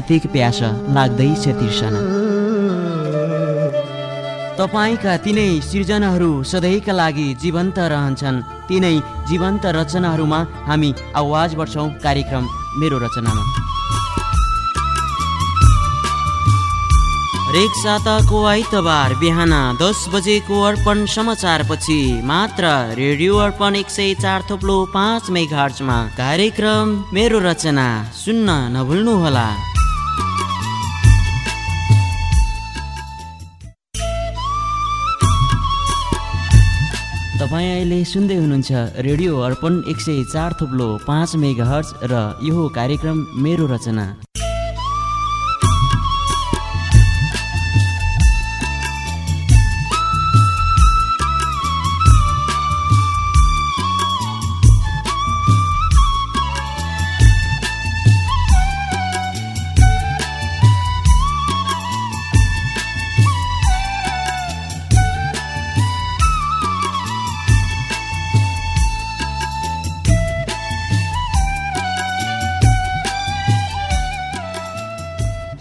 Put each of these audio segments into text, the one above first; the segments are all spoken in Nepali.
साहित्यिक प्यास लाग्दैछ तिर्सना तपाईँका तिनै सृजनाहरू सधैँका लागि जीवन्त रहन्छन्। तिनै जीवन्त रचनाहरूमा हामी आवाज बढ्छौँ कार्यक्रम मेरो रचनामा। हरेक साताको आइतबार बिहान दस बजेको अर्पण समाचारपछि मात्र रेडियो अर्पण एक सय चार थोप्लो पाँच मेघार्चमा कार्यक्रम मेरो रचना सुन्न नभुल्नुहोला। तपाईँ अहिले सुन्दै हुनुहुन्छ रेडियो अर्पण एक सय चार थुप्लो पाँच मेगा हर्च र यो कार्यक्रम मेरो रचना।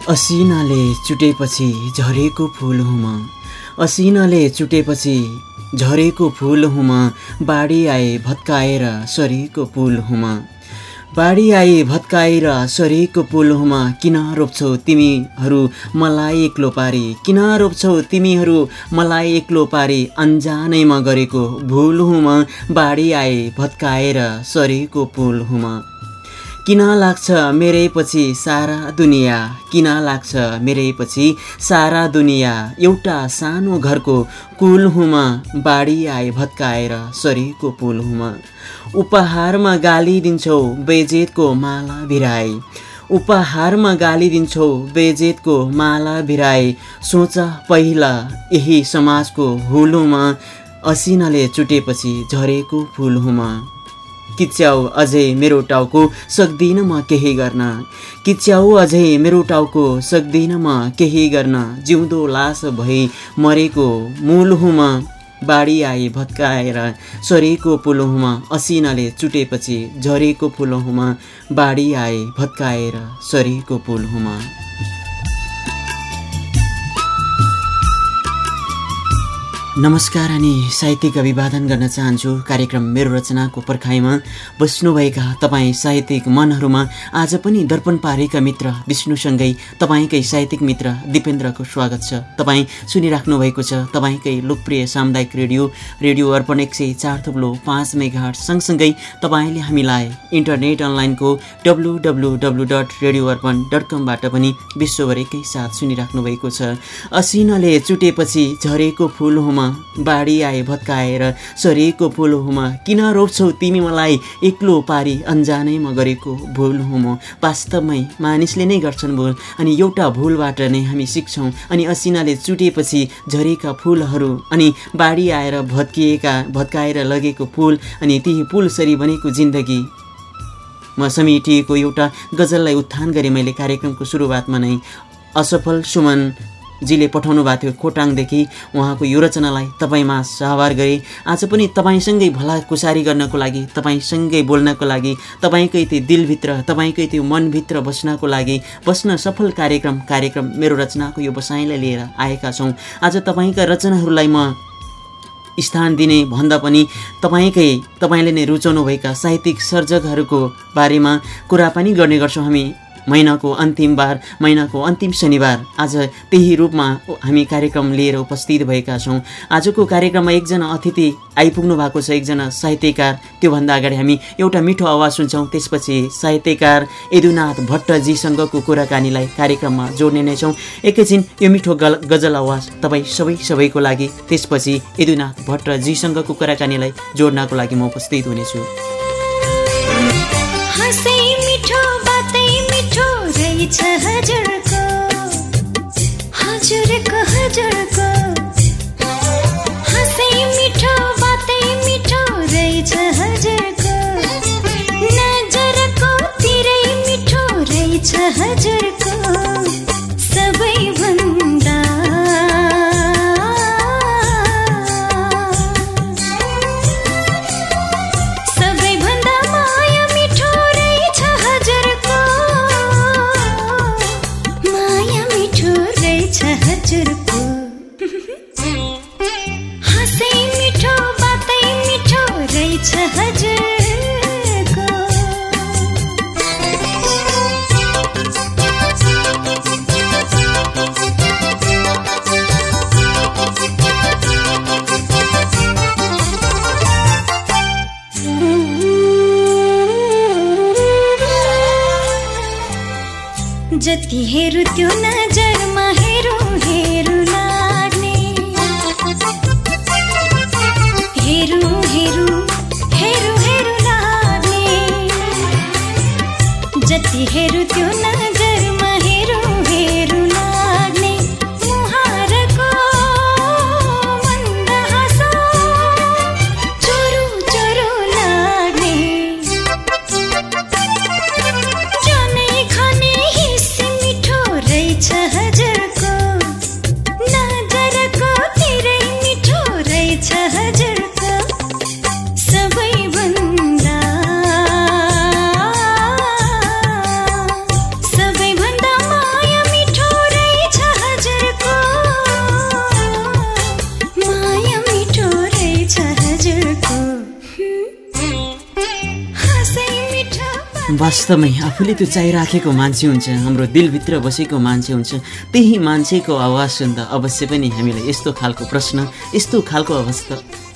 असिनाले चुटेपछि झरेको फुल हुम। असिनाले चुटेपछि झरेको फुल हुम बाढी आए भत्काएर सरेको पुल हुम। बाढी आए भत्काएर सरेको पुल हुम किन रोप्छौ तिमीहरू मलाई एक्लो पारी? किन रोप्छौ तिमीहरू मलाई एक्लो पारी? अन्जानैमा गरेको भुल हुम बाढी आए भत्काएर सरेको पुल हुम। किन लाग्छ मेरै पछि सारा दुनियाँ? किन लाग्छ मेरै पछि सारा दुनियाँ? एउटा सानो घरको कुल हुमा बाढी आए भत्काएर सरीको पुल हुमा। उपहारमा गाली दिन्छौ बेजेतको माला भिराई। उपहारमा गाली दिन्छौ बेजेतको माला भिराई। सोच पहिला यही समाजको हुलुमा असिनाले चुटेपछि झरेको फुल हुमा। किच्याउ अझै मेरो टाउको सक्दिनँ म केही गर्न। किच्याउ अझै मेरो टाउको सक्दिनँ म केही गर्न। जिउँदो लास भई मरेको मूल बाढी आए भत्काएर सरेको पुलहुमा असिनाले चुटेपछि झरेको फुलहुमा बाढी आए भत्काएर सरेको पुलहुमा नमस्कार अनि साहित्यिक अभिवादन गर्न चाहन्छु कार्यक्रम मेरो रचनाको पर्खाइमा बस्नुभएका तपाईँ साहित्यिक मनहरूमा आज पनि दर्पण पारेका मित्र विष्णुसँगै तपाईँकै साहित्यिक मित्र दिपेन्द्रको स्वागत छ। तपाईँ सुनिराख्नु भएको छ तपाईँकै लोकप्रिय सामुदायिक रेडियो रेडियो अर्पण एक सय चार थुप्लो पाँच मेघाट सँगसँगै तपाईँले हामीलाई इन्टरनेट अनलाइनको W W W dot radio Arpan dot कमबाट पनि विश्वभर एकै साथ सुनिराख्नु भएको छ। असिनाले चुटेपछि झरेको फुल हुमा बाढी आए भत्काएर सरिएको फुल हुम किन रोप्छौ तिमी मलाई? एक्लो पारी अन्जानैमा गरेको भुल हुम वास्तवमै मानिसले नै गर्छन् भुल अनि एउटा भुलबाट नै हामी सिक्छौँ। अनि असिनाले चुटेपछि झरेका फुलहरू अनि बाढी आएर भत्किएका भत्काएर लगेको फुल अनि ती पुलसरी बनेको जिन्दगी। म समेटिएको एउटा गजललाई उत्थान गरेँ मैले कार्यक्रमको सुरुवातमा नै। असफल सुमन जीले पठाउनु भएको थियो खोटाङदेखि उहाँको यो रचनालाई तपाईँमा सहभार गरे। आज पनि तपाईँसँगै भलाकुसारी गर्नको लागि तपाईँसँगै बोल्नको लागि तपाईँकै त्यो दिलभित्र तपाईँकै त्यो मनभित्र बस्नको लागि बस्न सफल कार्यक्रम कार्यक्रम मेरो रचनाको यो बसाइँलाई लिएर आएका छौँ। आज तपाईँका रचनाहरूलाई म स्थान दिने भन्दा पनि तपाईँकै तपाईँले नै रुचाउनुभएका साहित्यिक सर्जकहरूको बारेमा कुरा पनि गर्ने गर्छौँ हामी। महिनाको अन्तिम बार महिनाको अन्तिम शनिबार। आज त्यही रूपमा हामी कार्यक्रम लिएर उपस्थित भएका छौँ। आजको कार्यक्रममा एकजना अतिथि आइपुग्नु भएको छ एकजना साहित्यकार। त्योभन्दा अगाडि हामी एउटा मिठो आवाज सुन्छौँ। त्यसपछि साहित्यकार यदुनाथ भट्टजीसँगको कुराकानीलाई कार्यक्रममा जोड्ने नै छौँ। एकैछिन यो मिठो गल गजल आवाज तपाईँ सबै सबैको लागि त्यसपछि यदुनाथ भट्टजीसँगको कुराकानीलाई जोड्नको लागि म उपस्थित हुनेछु। छ हजुरको हजुरको हजुरको वास्तवमै आफूले त्यो चाहिराखेको मान्छे हुन्छ हाम्रो दिलभित्र बसेको मान्छे हुन्छ त्यही मान्छेको आवाज सुन्दा अवश्य पनि हामीलाई यस्तो खालको प्रश्न यस्तो खालको अवस्था।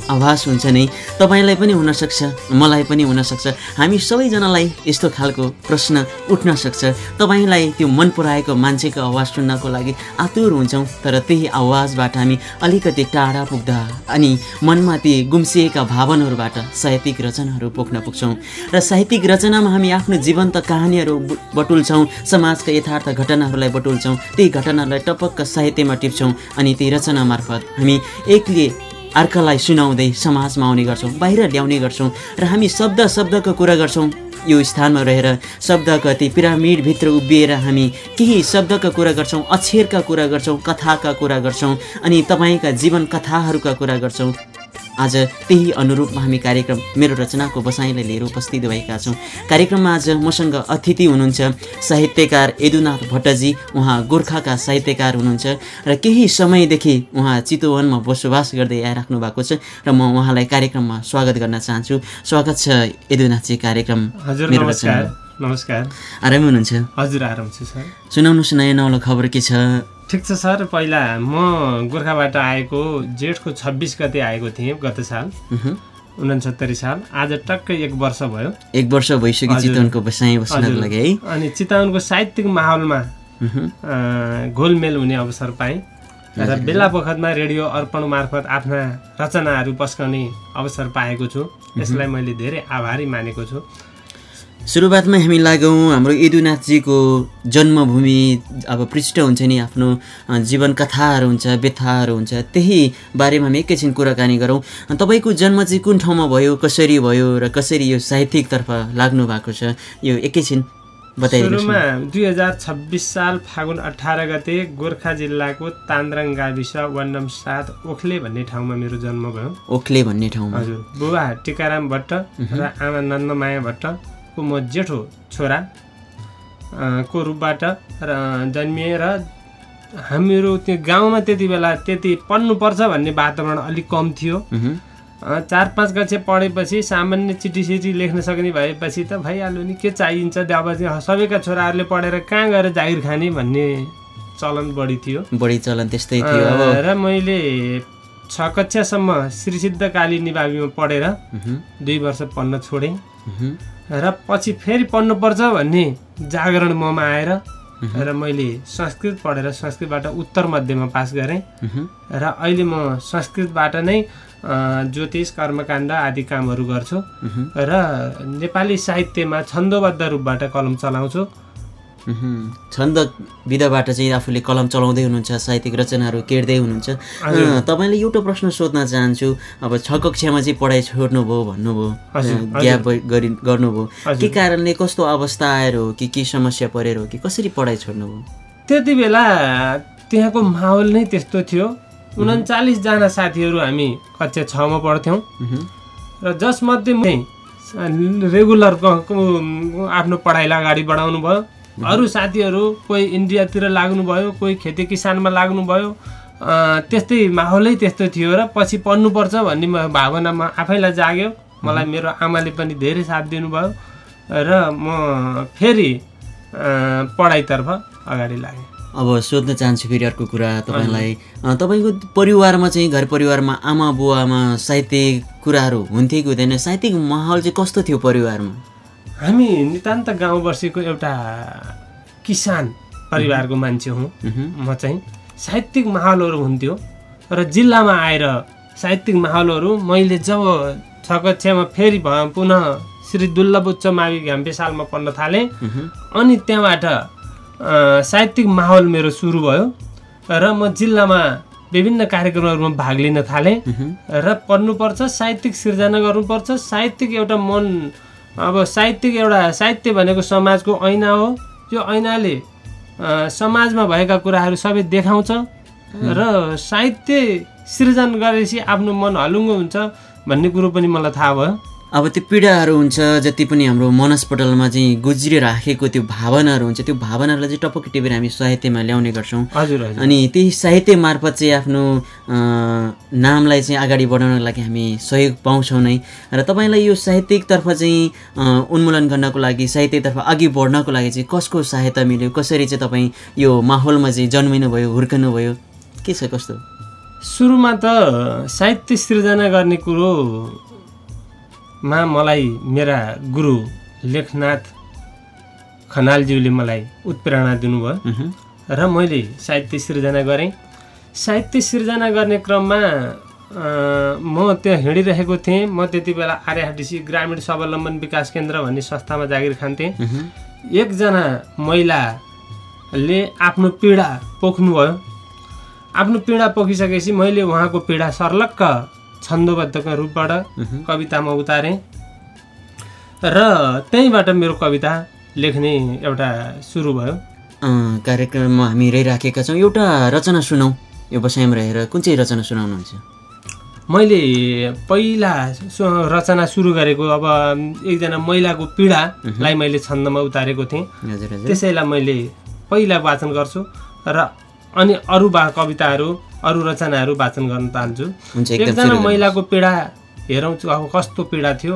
आभास हुन्छ नै। तपाईँलाई पनि हुनसक्छ मलाई पनि हुनसक्छ हामी सबैजनालाई यस्तो खालको प्रश्न उठ्न सक्छ। तपाईँलाई त्यो मन पराएको मान्छेको आवाज सुन्नको लागि आतुर हुन्छौँ तर त्यही आवाजबाट हामी अलिकति टाढा पुग्दा अनि मनमा ती गुम्सिएका भावनाहरूबाट साहित्यिक रचनाहरू पोख्न पुग्छौँ। र साहित्यिक रचनामा हामी आफ्नो जीवन्त कहानीहरू बटुल्छौँ समाजका यथार्थ घटनाहरूलाई बटुल्छौँ ती घटनालाई टपक्क साहित्यमा टिप्छौँ अनि ती रचना मार्फत हामी एकले अर्कालाई सुनाउँदै समाजमा आउने गर्छौँ बाहिर ल्याउने गर्छौँ र हामी शब्द शब्दको कुरा गर्छौँ। यो स्थानमा रहेर शब्दका ती पिरामिडभित्र उभिएर हामी केही शब्दका कुरा गर्छौँ अक्षरका कुरा गर्छौँ कथाका कुरा गर्छौँ अनि तपाईँका जीवन कथाहरूका कुरा गर्छौँ। आज त्यही अनुरूपमा हामी कार्यक्रम मेरो रचनाको बसाइँलाई लिएर उपस्थित भएका छौँ। कार्यक्रममा आज मसँग अतिथि हुनुहुन्छ साहित्यकार यदुनाथ भट्टजी उहाँ गोर्खाका साहित्यकार हुनुहुन्छ र केही समयदेखि उहाँ चितवनमा बसोबास गर्दै आइराख्नु भएको छ र म उहाँलाई कार्यक्रममा स्वागत गर्न चाहन्छु। स्वागत छ यदुनाथजी कार्यक्रम हजुर। नमस्कार। आरामै हुनुहुन्छ? हजुर आराम छु सर। सुनाउनुहोस् नयाँ नौलो खबर के छ? ठिक छ सर पहिला म गोर्खाबाट आएको जेठको छब्बिस गते आएको थिएँ गत साल। उनसत्तरी साल। आज टक्कै एक वर्ष भयो। एक वर्ष भइसक्यो। चितवनको। लागि है? अनि चितवनको साहित्यिक माहौलमा घोलमेल हुने अवसर पाएँ। र बेला बखतमा रेडियो अर्पण मार्फत आफ्ना रचनाहरू पस्काउने अवसर पाएको छु। यसलाई मैले धेरै आभारी मानेको छु। सुरुवातमा हामी लागौँ हाम्रो यदुनाथजीको जन्मभूमि अब पृष्ठ हुन्छ नि आफ्नो जीवन कथाहरू हुन्छ व्यथाहरू हुन्छ त्यही बारेमा हामी एकैछिन कुराकानी गरौँ। तपाईँको जन्म चाहिँ कुन ठाउँमा भयो कसरी भयो र कसरी यो साहित्यिकतर्फ लाग्नु भएको छ यो एकैछिन सुरुमा। दुई हजार छब्बिस साल फागुन अठार गते गोर्खा जिल्लाको तान्द्राङ गाविस वार्ड नम्बर सात ओखले भन्ने ठाउँमा मेरो जन्म भयो ओखले भन्ने ठाउँमा। हजुर बुबा टिकाराम भट्ट र आमा नन्दमाया भट्टको म जेठो छोरा को रूपबाट र जन्मिए र हामीहरू त्यो गाउँमा त्यति बेला त्यति पढ्नुपर्छ भन्ने वातावरण अलिक कम थियो। चार पाँच कक्षा पढेपछि सामान्य चिठी सिठी लेख्न सक्ने भएपछि त भइहाल्यो नि के चाहिन्छ? चाहिँ सबैका छोराहरूले पढेर कहाँ गएर जागिर खाने भन्ने चलन बढी थियो। बढी चलन त्यस्तै थियो र मैले छ कक्षासम्म श्री सिद्ध काली निभावीमा पढेर दुई वर्ष पढ्न छोडेँ। र पछि फेरि पढ्नुपर्छ भन्ने जागरण ममा आएर र मैले संस्कृत पढेर संस्कृतबाट उत्तर मध्यमा पास गरेँ। र अहिले म संस्कृतबाट नै ज्योतिष कर्मकाण्ड आदि कामहरू गर्छु र नेपाली साहित्यमा छन्दोबद्ध रूपबाट कलम चलाउँछु। छन्द विधाबाट चाहिँ आफूले कलम चलाउँदै हुनुहुन्छ साहित्यिक रचनाहरू केर्दै हुनुहुन्छ। तपाईँले एउटा प्रश्न सोध्न चाहन्छु अब छ कक्षामा चाहिँ पढाइ छोड्नुभयो भन्नुभयो ग्याप गरि गर्नुभयो। के कारणले कस्तो अवस्था आएर हो कि के समस्या परेर हो कि कसरी पढाइ छोड्नुभयो? त्यति बेला त्यहाँको माहौल नै त्यस्तो थियो। उन्चालिसजना साथीहरू हामी कक्षा छमा पढ्थ्यौँ। र जसमध्ये रेगुलर आफ्नो पढाइलाई अगाडि बढाउनु भयो अरू साथीहरू कोही इन्डियातिर लाग्नुभयो कोही खेती किसानमा लाग्नुभयो त्यस्तै माहौलै त्यस्तो थियो र पछि पढ्नुपर्छ भन्ने भावनामा आफैलाई जाग्यो। मलाई मेरो आमाले पनि धेरै साथ दिनुभयो र म फेरि पढाइतर्फ अगाडि लागेँ। अब सोध्न चाहन्छु फेरि अर्को कुरा तपाईँलाई। तपाईँको परिवारमा चाहिँ घर परिवारमा आमा बुवामा साहित्यिक कुराहरू हुन्थे कि हुँदैन? साहित्यिक माहौल चाहिँ कस्तो थियो परिवारमा? हामी नितान्त गाउँ बसेको एउटा किसान परिवारको मान्छे हुँ। म चाहिँ साहित्यिक माहौलहरू हुन्थ्यो र जिल्लामा आएर साहित्यिक माहौलहरू मैले जब छ कक्षामा फेरि पुनः श्री दुर्लभ उच्च मावि घ्याम्पे सालमा पढ्न थालेँ। अनि त्यहाँबाट साहित्यिक माहौल मेरो सुरु भयो र म जिल्लामा विभिन्न कार्यक्रमहरूमा भाग लिन थालेँ। र पढ्नुपर्छ साहित्यिक सिर्जना गर्नुपर्छ साहित्यिक एउटा मन अब साहित्यिक एउटा साहित्य भनेको समाजको ऐना हो। यो ऐनाले समाजमा भएका कुराहरू सबै देखाउँछ र साहित्य सृजन गरेपछि आफ्नो मन हलुङ्गो हुन्छ भन्ने कुरो पनि मलाई थाहा भयो। अब त्यो पीडाहरू हुन्छ जति पनि हाम्रो मनस्पटलमा चाहिँ गुज्रिराखेको त्यो भावनाहरू हुन्छ त्यो भावनाहरूलाई चाहिँ टपक्क टिपेर हामी साहित्यमा ल्याउने गर्छौँ। हजुर अनि त्यही साहित्य मार्फत चाहिँ आफ्नो नामलाई चाहिँ अगाडि बढाउनको लागि हामी सहयोग पाउँछौँ नै। र तपाईँलाई यो साहित्यिकतर्फ चाहिँ उन्मूलन गर्नको लागि साहित्यतर्फ अघि बढ्नको लागि चाहिँ कसको सहायता मिल्यो? कसरी चाहिँ तपाईँ यो माहौलमा चाहिँ जन्मिनु भयो हुर्कनु भयो के छ कस्तो? सुरुमा त साहित्य सृजना गर्ने कुरोमा मलाई मेरा गुरु लेखनाथ खनालज्यूले मलाई उत्प्रेरणा दिनुभयो। र मैले साहित्य सृजना गरेँ। साहित्य सृजना गर्ने क्रममा म त्यहाँ हिँडिरहेको थिएँ। म त्यति बेला आर्यहाटिसी ग्रामीण स्वावलम्बन विकास केन्द्र भन्ने संस्थामा जागिर खान्थेँ। एकजना महिलाले आफ्नो पीडा पोख्नुभयो। आफ्नो पीडा पोखिसकेपछि मैले उहाँको पीडा सर्लक्क छन्दोबद्धका रूपबाट। कवितामा उतारेँ। र त्यहीँबाट मेरो कविता लेख्ने एउटा सुरु भयो। कार्यक्रममा हामी रहिराखेका छौँ। एउटा रचना सुनौ। यो बसाइमा रहेर कुन चाहिँ रचना सुनाउनुहुन्छ? मैले पहिला रचना सुरु गरेको अब एकजना महिलाको पीडालाई मैले छन्दमा उतारेको थिएँ। त्यसैलाई मैले पहिला वाचन गर्छु। र अनि अरू बा कविताहरू अरू रचनाहरू वाचन गर्न चाहन्छु। एकजना महिलाको पीडा हेरौँ अब कस्तो पीडा थियो?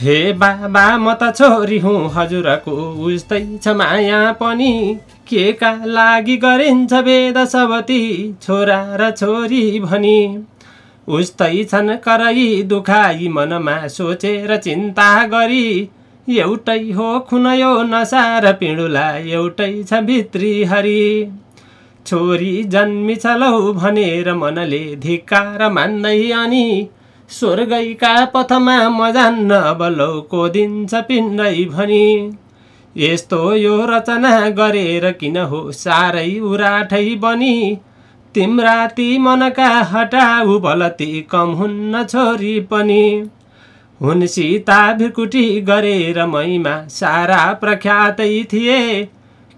हे बाबा म त छोरी हुँ हजुरको उस्तै छ माया पनि। के का लागि गरिन्छ वेद सबती छोरा र छोरी भनी? उस्तै छन् कराई दुखाई मनमा सोचेर चिन्ता गरी। एउटै हो खुनयो नसा र पिँडुला एउटै छ भित्री हरि। छोरी जन्मी लौ भनेर मनले धिक्कार मान्दै अनि स्वर्गैका पथमा म जान्न अब लौ कोदिन्छ पिण्डै भनी। यस्तो यो रचना गरेर किन हो साह्रै उराठै बनी? तिम्रा ती मनका हटाउ बलती कम हुन्न छोरी पनि। हुन सीता भिरकुटी गरेर मैमा सारा प्रख्यातै थिए।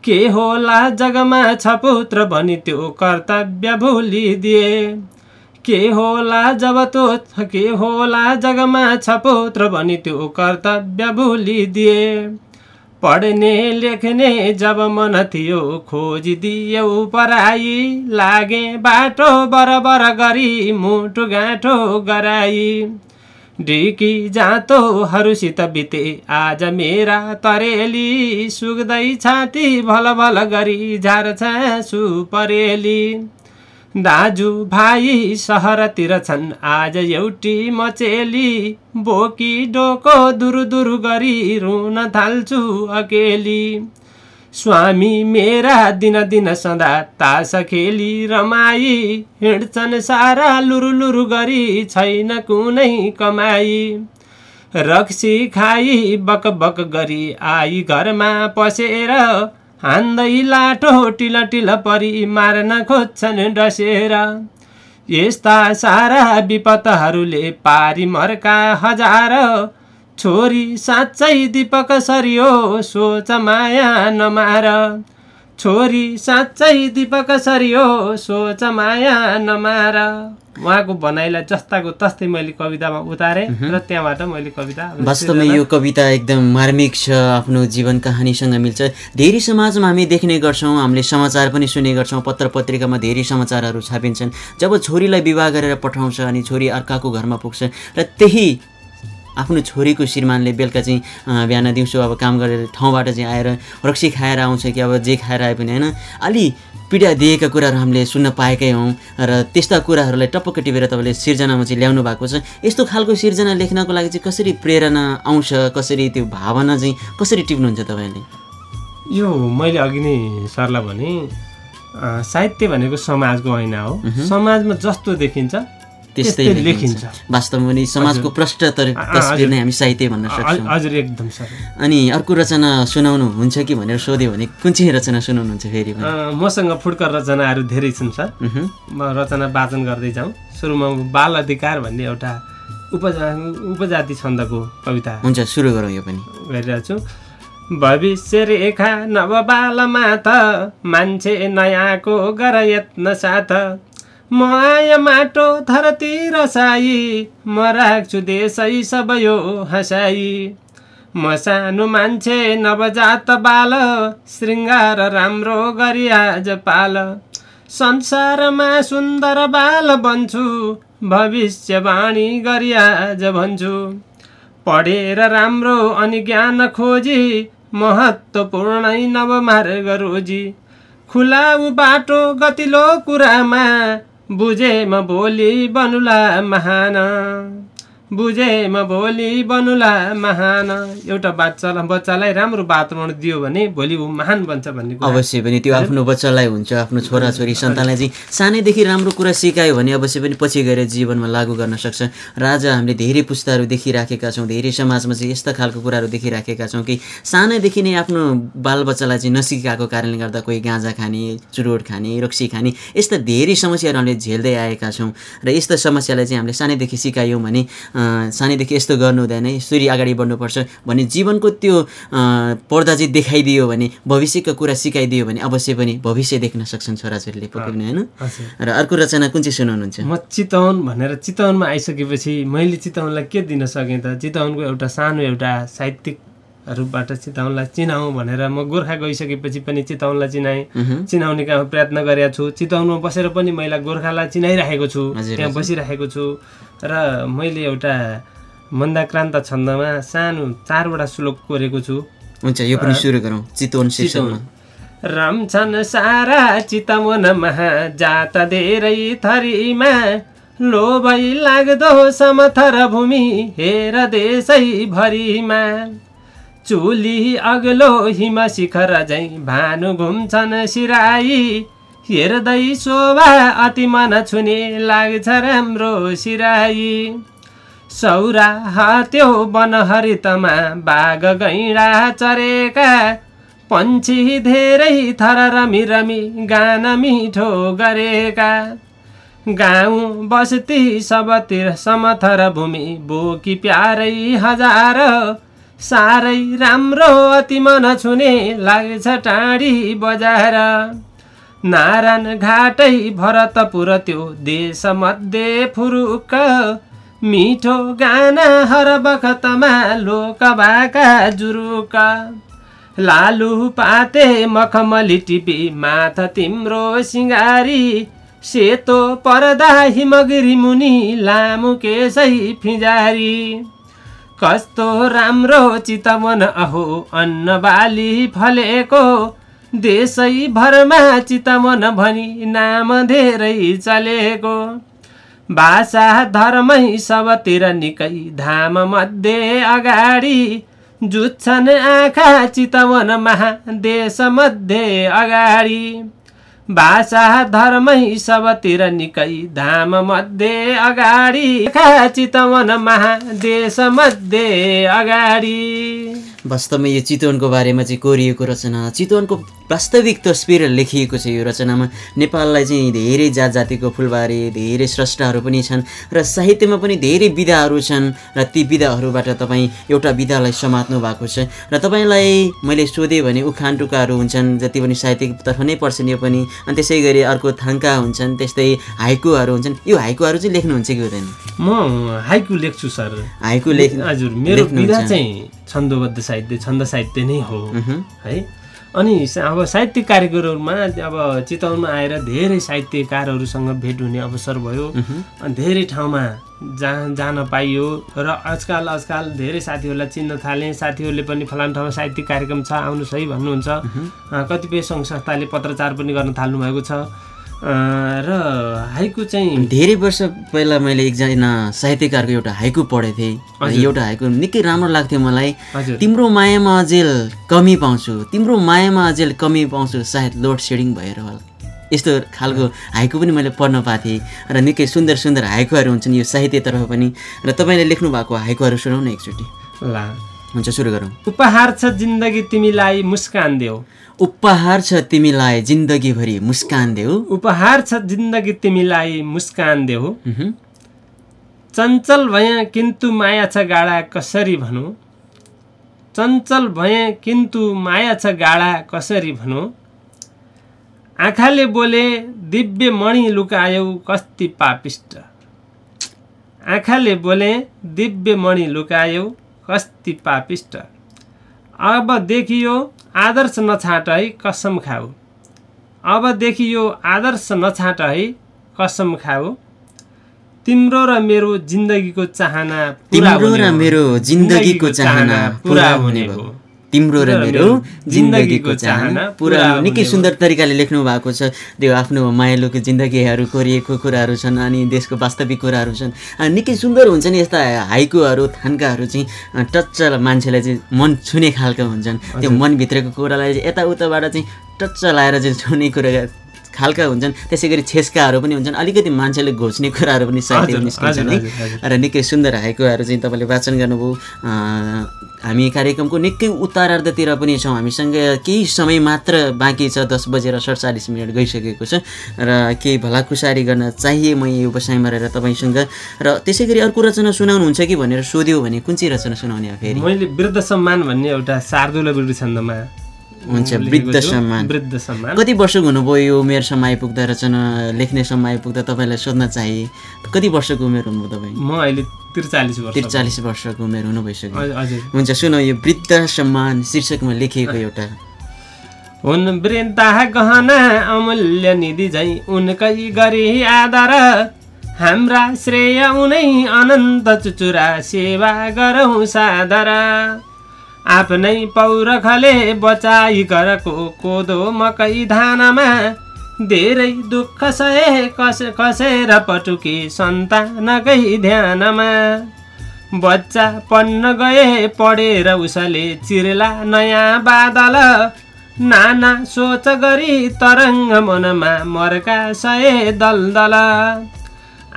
के होला जगमा छ पुत्र भनी त्यो कर्तव्य भुलिदिए। के होला जब तो के होला जगमा छ पुत्र भनी त्यो कर्तव्य भुलिदिए। पढ्ने लेख्ने जब मन थियो खोजिदियौ पराई लागे बाटो बरबर गरी मुटु गाँठो गराई। डिकी जाँतोहरूसित बिते। आज मेरा तरेली सुक्दै छाती भल भल गरी झारछासु परेली दाजु भाइ सहरतिर छन् आज एउटी मचेली। बोकी डोको दुरु दुरु गरी रुन थाल्छु अकेली। स्वामी मेरा दिन दिन सदा तास खेली रमाई हिँड्छन् सारा लुरु लुरु गरी छैन कुनै कमाई रक्सी खाई बक बक गरी आई घरमा पसेर हान्दै लाटो टिल टिल परी मार्न खोज्छन् डसेर यस्ता सारा विपतहरूले पारी मर्का हजार छोरी साँच्चै दीपक सरियो सोच माया नमार। छोरी साँच्चै दीपक सरियो सोच माया नमार। उहाँको भनाइलाई जस्ताको तस्तै मैले कवितामा उतारेँ र त्यहाँबाट मैले कविता वास्तवमै यो कविता एकदम मार्मिक छ आफ्नो जीवन कहानीसँग मिल्छ। धेरै समाजमा हामी देख्ने गर्छौँ हामीले समाचार पनि सुन्ने गर्छौँ पत्र पत्रिकामा धेरै समाचारहरू छापिन्छन्। जब छोरीलाई विवाह गरेर पठाउँछ अनि छोरी अर्काको घरमा पुग्छ र त्यही आफ्नो छोरीको श्रीमानले बेलुका चाहिँ बिहान दिउँसो अब काम गरेर ठाउँबाट चाहिँ आएर रक्सी खाएर आउँछ कि अब जे खाएर आए पनि होइन? अलि पीडा दिएका कुराहरू हामीले सुन्न पाएकै हौँ र त्यस्ता कुराहरूलाई टपक्क टिपेर तपाईँले सिर्जनामा चाहिँ ल्याउनु भएको छ। यस्तो खालको सिर्जना लेख्नको लागि चाहिँ कसरी प्रेरणा आउँछ कसरी त्यो भावना चाहिँ कसरी टिप्नुहुन्छ तपाईँले? यो मैले अघि नै सरलाई भने साहित्य भनेको समाजको होइन हो। समाजमा जस्तो देखिन्छ त्यस्तै लेखिन्छ। वास्तवमा पनि समाजको प्रष्ट तस्बिर नै। हामी साहित्य भन्न सक्छौँ। हजुर एकदम सर। अनि अर्को रचना सुनाउनु हुन्छ कि भनेर सोध्यो भने कुन चाहिँ रचना सुनाउनुहुन्छ फेरि मसँग फुटकर रचनाहरू धेरै छन् सर। म रचना वाचन गर्दै जाउँ। सुरुमा बाल अधिकार भन्ने एउटा उपजा उपजाति छन्दको कविता हुन्छ सुरु गरौँ यो पनि। गरिरहेको छु भविष्य रेखा नवबालमा त मान्छे नयाँको गर यत्न साथ। म आय माटो धरती रसाई म राख्छु देशै सब यो हँसाई। म सानो मान्छे नवजात बाल शृङ्गार राम्रो गरी आज पाल। संसारमा सुन्दर बाल बन्छु भविष्यवाणी गरी आज भन्छु। पढेर राम्रो अनि ज्ञान खोजी महत्त्वपूर्णै नवमार्ग रोजी। खुलाउ बाटो गतिलो कुरामा बुझे म भोलि बनुला महान। बुझे म भोलि बनुला महान। एउटा बच्चालाई बच्चालाई राम्रो वातावरण दियो भने भोलि ऊ महान बन्छ भन्ने अवश्य पनि त्यो आफ्नो बच्चालाई हुन्छ आफ्नो छोराछोरी सन्तानलाई चाहिँ सानैदेखि राम्रो कुरा सिकायो भने अवश्य पनि पछि गएर जीवनमा लागू गर्न सक्छ। र आज हामीले धेरै पुस्ताहरू देखिराखेका छौँ धेरै समाजमा चाहिँ यस्ता खालको कुराहरू देखिराखेका छौँ कि सानैदेखि नै आफ्नो बालबच्चालाई चाहिँ नसिकाएको कारणले गर्दा कोही गाँजा खाने चुरोट खाने रक्सी खाने यस्ता धेरै समस्याहरू हामीले झेल्दै आएका छौँ। र यस्ता समस्यालाई चाहिँ हामीले सानैदेखि सिकायौँ भने सानैदेखि यस्तो गर्नु हुँदैन यसरी अगाडि बढ्नुपर्छ भने जीवनको त्यो पर्दा चाहिँ देखाइदियो भने भविष्यको कुरा सिकाइदियो भने अवश्य पनि भविष्य देख्न सक्छन् छोराछोरीले पक्कै पनि होइन। र अर्को रचना कुन चाहिँ सुनाउनुहुन्छ म चितवन भनेर चितवनमा आइसकेपछि मैले चितवनलाई के दिन सकेँ त? चितवनको एउटा सानो एउटा साहित्यिक रूपबाट चितवनलाई चिनाउँ भनेर म गोर्खा गइसकेपछि पनि चितवनलाई चिनाएँ। चिनाउने काम प्रयत्न गरेका छु। चितवनमा बसेर पनि मैले गोर्खालाई चिनाइराखेको छु। त्यहाँ। बसिराखेको छु। र मैले एउटा मन्दाक्रान्त छन्दमा सानो चारवटा श्लोक कोरेको छु। हुन्छ यो पनि सुरु गरौँ। चितवन शीर्षकमा रम्छन् सारा चितवनमा जात धेरै थरीमा। लोभै लाग्दो समथर भूमि हेर देशै भरिमा चुली अग्लो हिम शिखर झैँ भानु घुम्छन् सिराई। हेर्दै शोभा अति मन छुने लाग्छ राम्रो सिराई। सौरा हात्यो वनहरितमा बाघ गैँडा चरेका। पन्छी धेरै थर रमी रमी गान मिठो गरेका। गाउँ बस्ती सबतिर समथर भूमि बोकी प्यारै हजार। साह्रै राम्रो अति मन छुने लाग्छ टाढी बजार। नारायण घाटै भरतपुर त्यो देशमध्ये फुरुक्क मिठो गाना हर बखतमा लोक भाका जुरुक। लालु पाते मखमली टिपी माथा तिम्रो सिँगारी। सेतो पर्दा हिमगिरी मुनि लामो केसै फिजारी। कस्तो राम्रो चितवन अहो अन्न बाली फलेको। देशैभरमा चितवन भनी नाम धेरै चलेको। भाषा धर्मै सबतिर निकै धाम मध्ये अगाडि। जुत्छन् आँखा चितवन महादेश मध्ये अगाडि। भाषा धर्मै सबतिर निकै धाम मध्ये अगाडि चितवन महादेश मध्ये अगाडि। वास्तवमा यो चितवनको बारेमा चाहिँ कोरिएको रचना चितवनको वास्तविक तस्बिर लेखिएको छ यो रचनामा। नेपाललाई चाहिँ धेरै जात जातिको फुलबारी धेरै स्रष्टाहरू पनि छन् र साहित्यमा पनि धेरै विधाहरू छन् र ती विधाहरूबाट तपाईँ एउटा विधालाई समात्नु भएको छ। र तपाईँलाई मैले सोधेँ भने उखान टुक्काहरू हुन्छन् जति पनि साहित्यिकतर्फ नै पर्छन् यो पनि। अनि त्यसै गरी अर्को थाङ्का हुन्छन् त्यस्तै हाइकुहरू हुन्छन्। यो हाइकुहरू चाहिँ लेख्नुहुन्छ कि हुँदैन? म हाइकु लेख्छु सर। हाइकु लेख हजुर मेरो चाहिँ छन्दोबद्ध साहित्य छन्द साहित्य नै हो। है? अनि अब साहित्यिक कार्यक्रममा अब चितवनमा आएर धेरै साहित्यकारहरूसँग भेट हुने अवसर भयो। अनि धेरै ठाउँमा जा जान पाइयो र आजकल आजकल धेरै साथीहरूलाई चिन्न थालेँ। साथीहरूले पनि फलानु ठाउँमा साहित्यिक कार्यक्रम छ आउनुहोस् है भन्नुहुन्छ। कतिपय सङ्घ संस्थाले पत्रचार पनि गर्न थाल्नुभएको छ। अँ, र हाइकु चाहिँ धेरै वर्ष पहिला मैले एकजना साहित्यकारको एउटा हाइकु पढेको थिएँ। एउटा हाइकु निकै राम्रो लाग्थ्यो मलाई। तिम्रो मायामा अझेल कमी पाउँछु। तिम्रो मायामा अझेल कमी पाउँछु सायद लोड सेडिङ भएर होला। यस्तो खालको हाइकु पनि मैले पढ्न पाएको थिएँ र निकै सुन्दर सुन्दर हाइकुहरू हुन्छन् यो साहित्यतर्फ पनि। र तपाईँले लेख्नु भएको हाइकुहरू सुनाउ न एकचोटि। ला। हुन्छ सुरु गरौँ। उपहार छ जिन्दगी तिमीलाई मुस्कान देऊ। उपहार छ तिमीलाई जिन्दगीभरि मुस्कान देऊ। उपहार छ जिन्दगी तिमीलाई मुस्कान देऊ। चञ्चल भएँ किन्तु माया छ गाडा कसरी भनौँ? चञ्चल भएँ किन्तु माया छ गाडा कसरी भनौँ? आँखाले बोले दिव्य मणि लुकायौ कस्ति पापिष्ट। आँखाले बोले दिव्य मणि लुकायौ। कस्ति पापिष्ट। अब देखियो आदर्श नछाट है कसम खाऊ। अब देखियो आदर्श नछाट है कसम खाऊ। तिम्रो र मेरो जिन्दगीको चाहना तिम्रो र। मेरो जिन्दगीको चाहना पुरा हुने भयो तिम्रो र मेरो जिन्दगीको चाहना पुरा निकै सुन्दर तरिकाले लेख्नु भएको छ। त्यो आफ्नो मायालुको जिन्दगीहरू कोरिएको कुराहरू छन् अनि देशको वास्तविक कुराहरू छन्। अनि निकै सुन्दर हुन्छ नि यस्ता हाइकुहरू थान्काहरू चाहिँ। अँ, टच्च मान्छेलाई चाहिँ मन छुने खालका हुन्छन्। त्यो मनभित्रको कुरालाई चाहिँ यताउताबाट चाहिँ टच्च लाएर चाहिँ छुने कुरा खालका हुन्छन्। त्यसै गरी छेस्काहरू पनि हुन्छन्। अलिकति मान्छेले घोच्ने कुराहरू पनि साहित्य निस्किन्छन् है। र निकै सुन्दर हाइकुहरू चाहिँ तपाईँले वाचन गर्नुभयो। हामी कार्यक्रमको निकै उत्तरार्धतिर पनि छौँ। हामीसँग केही समय मात्र बाँकी छ। दस बजेर सडचालिस मिनट गइसकेको छ। र केही भलाकुसारी गर्न चाहिए म यो बसाइमा रहेर तपाईँसँग। र त्यसै गरी अर्को रचना सुनाउनुहुन्छ कि भनेर सोध्यो भने कुन चाहिँ रचना सुनाउने हो फेरि मैले वृद्ध सम्मान भन्ने एउटा शार्दुल वृद्धि छन्दमा हुन्छ वृद्ध। सम्मान वृद्ध सम्मान कति वर्ष हुनुभयो यो उमेरसम्म आइपुग्दा रचना लेख्ने सम्म आइपुग्दा तपाईँलाई सोध्न चाहिए कति वर्षको उमेर हुनुभयो तपाईँ? म अहिले त्रिचालिस वर्ष त्रिचालिस वर्षको उमेर हुनु भइसक्यो हुन्छ सुन यो वृद्ध सम्मान शीर्षकमा लेखिएको एउटा। हुन् वृद्धा गहना अमूल्य निधि झै उनकै गरी आदर। हाम्रा श्रेय उनै अनन्त चुचुरा सेवा गरौँ सादर। आफ्नै पौरखले बचाइ गरको कोदो मकै धानमा धेरै दुःख सहे कस कसेर पटुकी सन्तानकै ध्यानमा बच्चा पढ्न गए पढेर उसले चिर्ला नयाँ बादल। नाना सोच गरी तरङ्ग मनमा मर्का सय दलदल।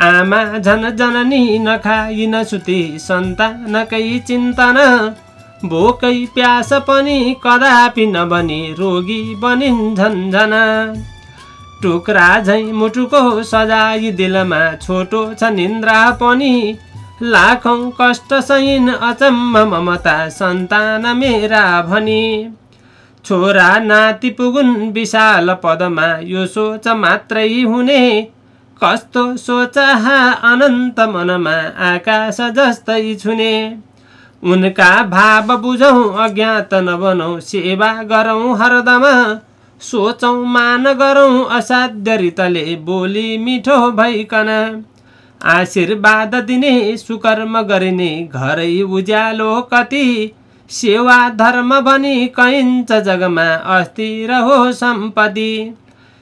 आमा झन जननी नखाइ नसुती सन्तानकै चिन्तन। भोकै प्यास पनि कदापि नबनी रोगी बनिन्छन् झन। टुक्रा झै मुटुको सजाई दिलमा छोटो छ निन्द्रा पनि। लाखौँ कष्ट सहिन अचम्म ममता सन्तान मेरा भनी। छोरा नाति पुगुन् विशाल पदमा यो सोच मात्रै हुने। कस्तो सोच अनन्त मनमा आकाश जस्तै छुने। उनका भाव बुझौँ अज्ञात नबनौँ सेवा गरौँ हरदम। सोचौँ मान गरौँ असाध्य रितले बोली मिठो भइकन। आशीर्वाद दिने सुकर्म गरिने घरै उज्यालो कति। सेवा धर्म भनी कैन्छ जगमा अस्थिर हो सम्पत्ति।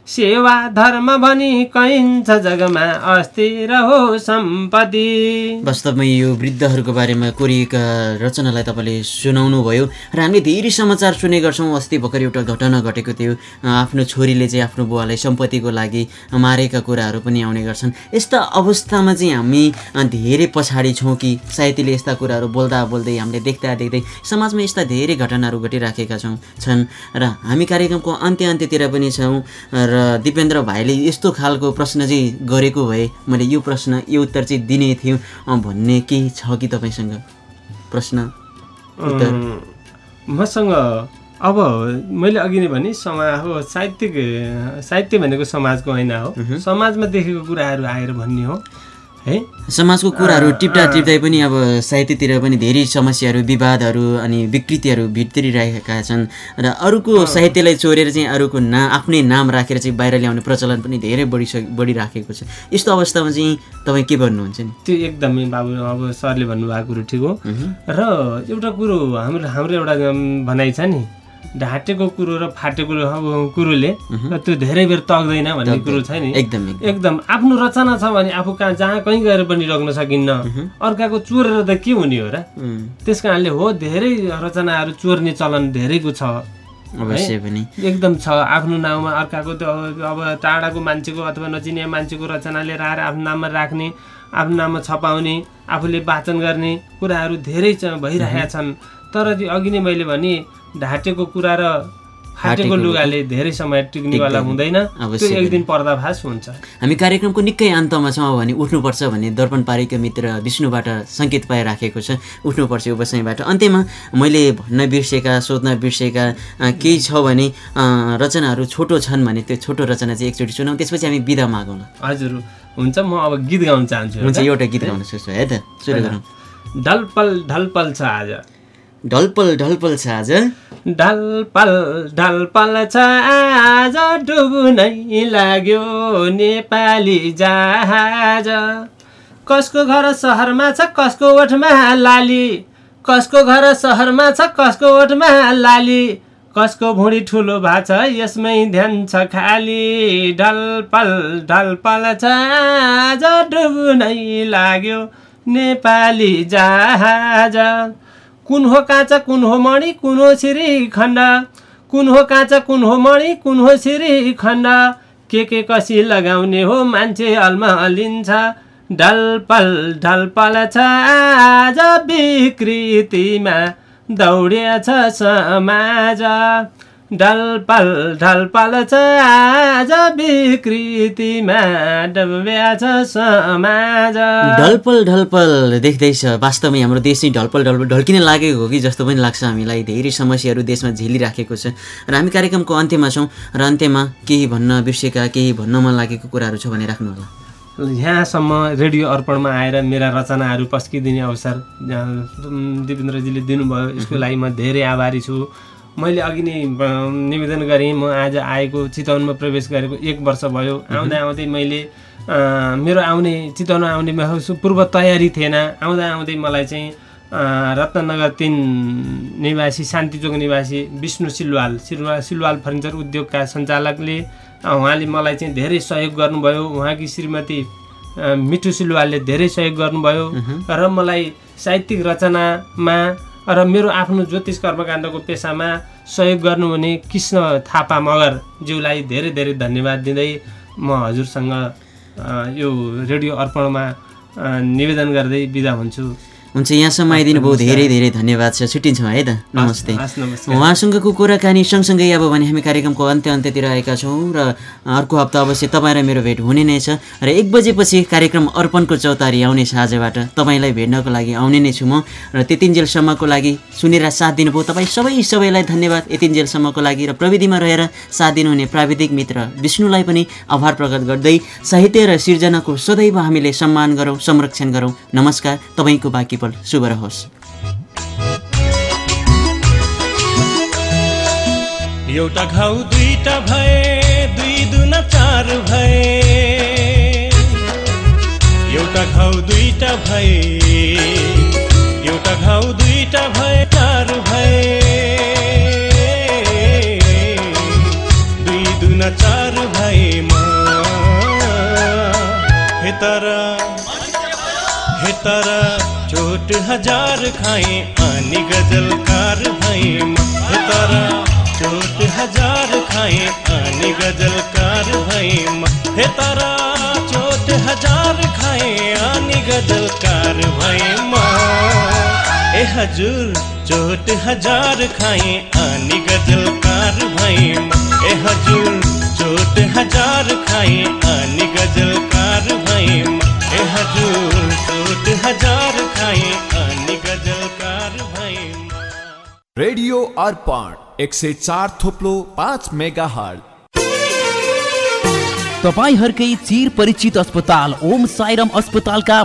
सेवा धर्म भनी कैन्छ जगमा अस्थिर हो सम्पत्ति। वास्तवमै यो वृद्धहरूको बारेमा कोरिएका रचनालाई तपाईँले सुनाउनु भयो र हामीले धेरै समाचार सुने गर्छौँ। अस्ति भर्खर एउटा घटना घटेको थियो। आफ्नो छोरीले चाहिँ आफ्नो बुवालाई सम्पत्तिको लागि मारेका कुराहरू पनि आउने गर्छन्। यस्ता अवस्थामा चाहिँ हामी धेरै पछाडि छौँ कि साहित्यले यस्ता कुराहरू बोल्दा बोल्दै हामीले देख्दा देख्दै समाजमा यस्ता धेरै घटनाहरू घटिराखेका छौँ छन्। र हामी कार्यक्रमको अन्त्य अन्त्यतिर पनि छौँ र दिपेन्द्र भाइले यस्तो खालको प्रश्न चाहिँ गरेको भए मैले यो प्रश्न यो उत्तर चाहिँ दिने थियो अँ, भन्ने केही छ कि तपाईँसँग? प्रश्न उत्तर? मसँग अब मैले अघि नै भने समाज हो साहित्यिक साहित्य भनेको समाजको होइन हो। समाजमा देखेको कुराहरू आएर भन्ने हो। है? समाजको कुराहरू टिप्दा टिप्दै पनि अब साहित्यतिर पनि धेरै समस्याहरू विवादहरू अनि विकृतिहरू भित्रिरहेका छन् र अरूको साहित्यलाई चोरेर चाहिँ अरूको ना आफ्नै नाम राखेर चाहिँ बाहिर ल्याउने प्रचलन पनि धेरै बढिसक बढिराखेको छ। यस्तो अवस्थामा चाहिँ तपाईँ के भन्नुहुन्छ नि? त्यो एकदमै बाबु अब सरले भन्नुभएको कुरो ठिक हो। र एउटा कुरो हाम्रो हाम्रो एउटा भनाइ छ नि। ढाँटेको कुरो र फाटेको कुरोले त्यो धेरै बेर तग्दैन भन्ने कुरो छ नि। एकदम एकदम। आफ्नो रचना छ भने आफू कहाँ जहाँ कहीँ गएर पनि रोक्न सकिन्न। अर्काको चोरेर त के हुने हो र? त्यस कारणले हो धेरै रचनाहरू चोर्ने चलन धेरैको छ। अवश्य पनि। एकदम छ। आफ्नो नाउँमा अर्काको अब टाढाको मान्छेको अथवा नचिनिया मान्छेको रचना लिएर आएर आफ्नो नाममा राख्ने आफ्नो नाममा छपाउने आफूले वाचन गर्ने कुराहरू धेरै भइरहेका छन्। तर त्यो अघि नै मैले भने ढाँटेको कुरा र फाटेको लुगाले धेरै समय टिक्नेवाला। हुँदैन। त्यो एक। दिन पर्दाफास हुन्छ। हामी कार्यक्रमको निकै अन्तमा छौँ भने उठ्नुपर्छ भन्ने दर्पण पारेका मित्र विष्णुबाट सङ्केत पाइराखेको छ। उठ्नुपर्छ यो बसाइबाट। अन्त्यमा मैले भन्न बिर्सेका सोध्न बिर्सेका केही छ भने रचनाहरू छोटो छन् भने त्यो छोटो रचना चाहिँ एकचोटि सुनाउँ। त्यसपछि हामी बिदा मागौँ हजुर हुन्छ। म अब गीत गाउन चाहन्छु हुन्छ एउटा। एउटा गीत गाउन सक्छु है त। सुरु गरौँ। ढलपल ढलपल छ आज। ढलपल ढलपल छ आज। ढलपल ढलपल छ आज डुब्नै लाग्यो नेपाली जहाज। कसको घर सहरमा छ कसको ओठमा लाली। कसको घर सहरमा छ कसको ओठमा लाली। कसको भुँडी ठुलो भएको छ यसमै ध्यान छ खाली। ढलपल ढलपल छ आज डुब्नै लाग्यो नेपाली जहाज। कुन हो काँचा कुन हो मणि कुन हो श्रीखण्ड कुन हो काँचा कुन हो मणि कुन हो श्रीखण्ड के के कसी लगाउने हो मान्छे अल्मा लिन्छ ढलपल ढलपल छ आज विकृतिमा दौडिएछ समाज। ढलपल ढलपल छ आज विकृतिमा डुबेछ समाज। ढलपल ढलपल देख्दैछ। वास्तवमै हाम्रो देश चाहिँ ढलपल ढलपल ढल्किन लागेको हो कि जस्तो पनि लाग्छ हामीलाई। धेरै समस्याहरू देशमा झेलिराखेको छ। र हामी कार्यक्रमको अन्त्यमा छौँ। र अन्त्यमा केही भन्न बिर्सेका केही भन्न मन लागेको कुराहरू छ भने राख्नु होला यहाँसम्म रेडियो अर्पणमा आएर मेरा रचनाहरू पस्किदिने अवसर दिपेन्द्रजीले दिनुभयो। यसको लागि म धेरै आभारी छु। मैले अघि नै निवेदन गरेँ म आज आएको चितवनमा प्रवेश गरेको एक वर्ष भयो। आउँदा आउँदै मैले मेरो आउने चितवन आउने मेरो सु- पूर्व तयारी थिएन। आउँदा आउँदै मलाई चाहिँ रत्ननगर तिन निवासी शान्तिचोक निवासी विष्णु सिलवाल सिलवाल सिलवाल फर्निचर उद्योगका सञ्चालकले उहाँले मलाई चाहिँ धेरै सहयोग गर्नुभयो। उहाँकी श्रीमती मिठु सिलवालले धेरै सहयोग गर्नुभयो। र मलाई साहित्यिक रचनामा र मेरो आफ्नो ज्योतिष कर्मकाण्डको पेसामा सहयोग गर्नुहुने कृष्ण थापा मगरज्यूलाई धेरै धेरै धन्यवाद दिँदै म हजुरसँग यो रेडियो अर्पणमा निवेदन गर्दै बिदा हुन्छु। हुन्छ यहाँसम्म आइदिनु भयो धेरै धेरै धन्यवाद छ छुट्टिन्छौँ है त। नमस्ते। उहाँसँगको कुराकानी सँगसँगै अब भने हामी कार्यक्रमको अन्त्य अन्त्यतिर आएका छौँ र अर्को हप्ता अवश्य तपाईँ र मेरो भेट हुने नै छ। र एक बजेपछि कार्यक्रम अर्पणको चौतारी आउनेछ आजबाट। तपाईँलाई भेट्नको लागि आउने नै छु म। र त्यतिन्जेलसम्मको लागि सुनेर साथ दिनुभयो। तपाईँ सबै सबैलाई धन्यवाद। यतिन्जेलसम्मको लागि र प्रविधिमा रहेर साथ दिनुहुने प्राविधिक मित्र विष्णुलाई पनि आभार प्रकट गर्दै साहित्य र सिर्जनाको सदैव हामीले सम्मान गरौँ संरक्षण गरौँ। नमस्कार। तपाईँको बाँकी शुभ रहोस् एउटा घाउ दुईटा भए दुई दुना चार भए। एउटा घाउ दुईटा भए। एउटा घाउ दुईटा भए हजार खाए अनि गजलकार भएमा हे तर चोट हजार खाए अनि गजलकार भएमा हे तर चोट हजार खाए अनि गजलकार भएमा ए हजुर चोट हजार खाए अनि गजलकार भएमा ए हजुर चोट हजार खाए अनि गजलकार भएमा ए हजुर चोट हजार खाए रेडियो अर्पण एक सय चार थोप्लो पाँच मेगा तपाईँहरूकै चिर परिचित अस्पताल ओम साइरम अस्पतालका